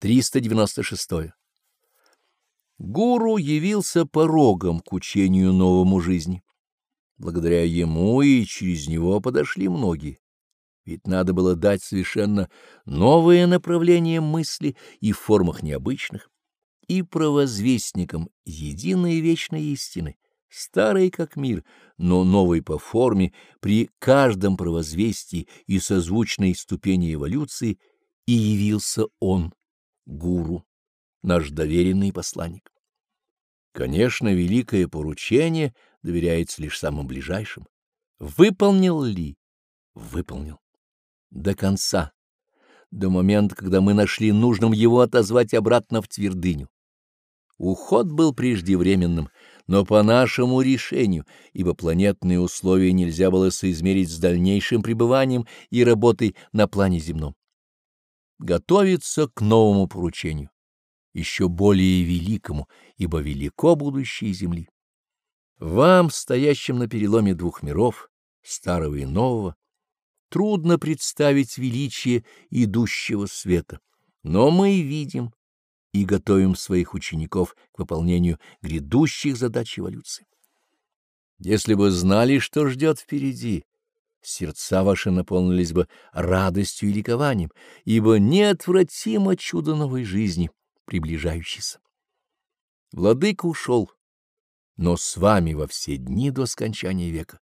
396. Гуру явился порогом к учению новому жизни. Благодаря ему и через него подошли многие. Ведь надо было дать совершенно новое направление мысли и в формах необычных, и провозвестникам единой вечной истины, старой как мир, но новой по форме при каждом провозвестии и созвучной ступени эволюции, и явился он, гуру, наш доверенный посланник. Конечно, великое поручение доверяется лишь самым ближайшим. Выполнил ли? Выполнил. До конца. До момента, когда мы нашли нужным его отозвать обратно в твердыню. Уход был преждевременным, но по нашему решению, ибо планетные условия нельзя было соизмерить с дальнейшим пребыванием и работой на плане земном. Готовиться к новому поручению, еще более великому, ибо велико будущее Земли. Вам, стоящим на переломе двух миров, старого и нового, трудно представить величие идущего света, но мы видим, и готовим своих учеников к выполнению грядущих задач эволюции. Если бы знали, что ждет впереди, сердца ваши наполнились бы радостью и ликованием, ибо неотвратимо чудо новой жизни, приближающейся. Владыка ушел, но с вами во все дни до скончания века.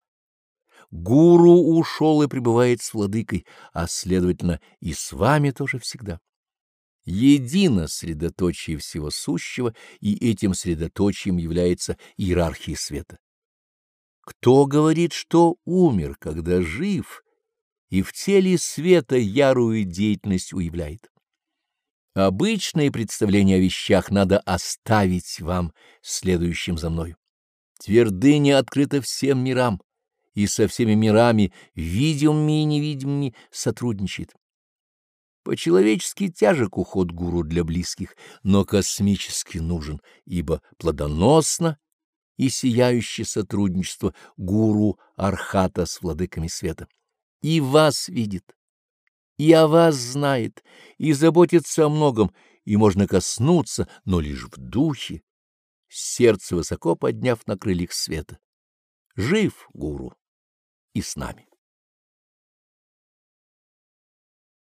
Гуру ушел и пребывает с владыкой, а, следовательно, и с вами тоже всегда едино средоточие всего сущего, и этим средоточием является иерархия света. Кто говорит, что умер, когда жив, и в теле света ярую деятельность уявляет? Обычное представление о вещах надо оставить вам, следующим за мною. Твердыня открыта всем мирам, и со всеми мирами, видимыми и невидимыми, сотрудничает. По-человечески тяжек уход гуру для близких, но космически нужен, ибо плодоносно и сияющее сотрудничество гуру Архата с владыками света. И вас видит, и о вас знает, и заботится о многом, и можно коснуться, но лишь в духе, сердце высоко подняв на крыльях света. Жив гуру и с нами.